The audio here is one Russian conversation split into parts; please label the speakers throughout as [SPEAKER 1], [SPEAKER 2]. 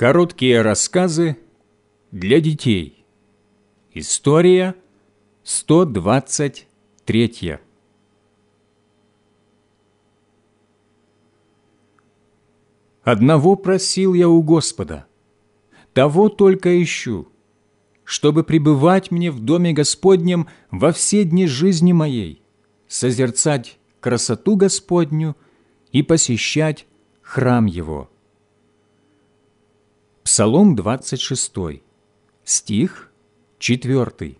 [SPEAKER 1] Короткие рассказы для детей. История 123. Одного просил я у Господа, того только ищу, чтобы пребывать мне в Доме Господнем во все дни жизни моей, созерцать красоту Господню и посещать храм Его Псалом 26, стих 4.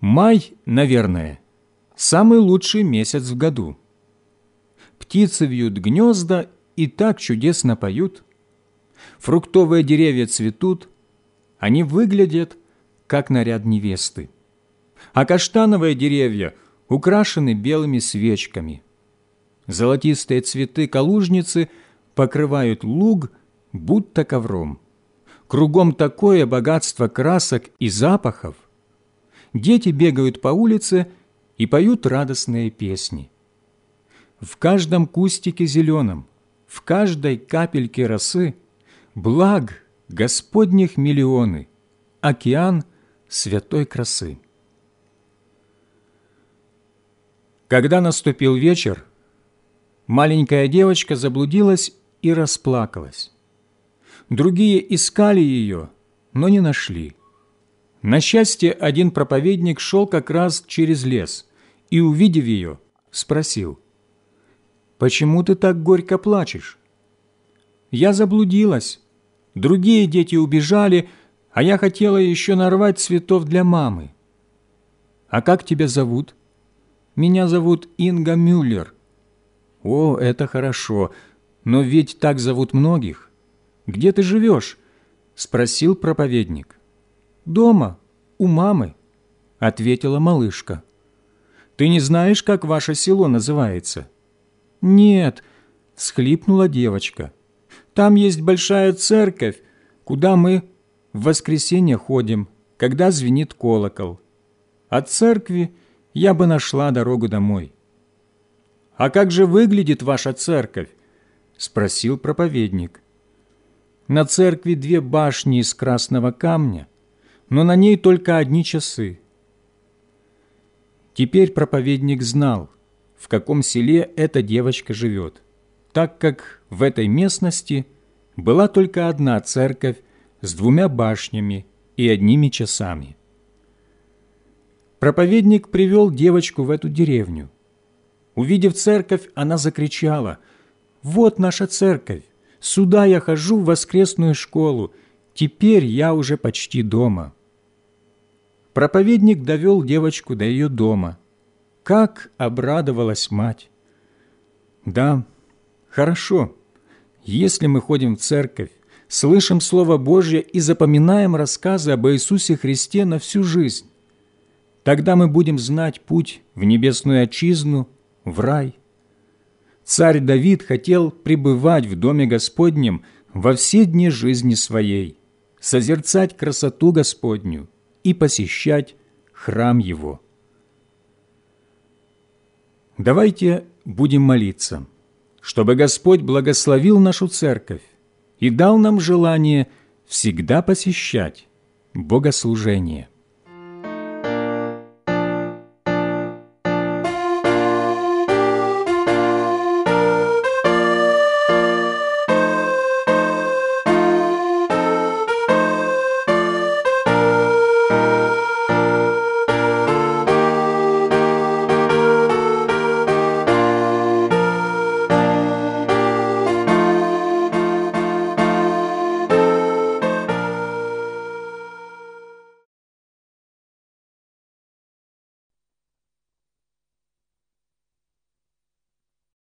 [SPEAKER 1] Май, наверное, самый лучший месяц в году. Птицы вьют гнезда и так чудесно поют. Фруктовые деревья цветут, они выглядят, как наряд невесты. А каштановые деревья украшены белыми свечками – Золотистые цветы калужницы покрывают луг, будто ковром. Кругом такое богатство красок и запахов. Дети бегают по улице и поют радостные песни. В каждом кустике зеленом, в каждой капельке росы благ Господних миллионы, океан святой красы. Когда наступил вечер, маленькая девочка заблудилась и расплакалась. Другие искали ее, но не нашли. На счастье, один проповедник шел как раз через лес и, увидев ее, спросил, «Почему ты так горько плачешь?» «Я заблудилась. Другие дети убежали, а я хотела еще нарвать цветов для мамы». «А как тебя зовут?» «Меня зовут Инга Мюллер. «О, это хорошо, но ведь так зовут многих. Где ты живешь?» – спросил проповедник. «Дома, у мамы», – ответила малышка. «Ты не знаешь, как ваше село называется?» «Нет», – схлипнула девочка. «Там есть большая церковь, куда мы в воскресенье ходим, когда звенит колокол. От церкви я бы нашла дорогу домой». «А как же выглядит ваша церковь?» – спросил проповедник. «На церкви две башни из красного камня, но на ней только одни часы». Теперь проповедник знал, в каком селе эта девочка живет, так как в этой местности была только одна церковь с двумя башнями и одними часами. Проповедник привел девочку в эту деревню. Увидев церковь, она закричала, «Вот наша церковь! Сюда я хожу в воскресную школу. Теперь я уже почти дома». Проповедник довел девочку до ее дома. Как обрадовалась мать! Да, хорошо, если мы ходим в церковь, слышим Слово Божье и запоминаем рассказы об Иисусе Христе на всю жизнь. Тогда мы будем знать путь в небесную отчизну в рай. Царь Давид хотел пребывать в Доме Господнем во все дни жизни своей, созерцать красоту Господню и посещать храм Его. Давайте будем молиться, чтобы Господь благословил нашу церковь и дал нам желание всегда посещать богослужение.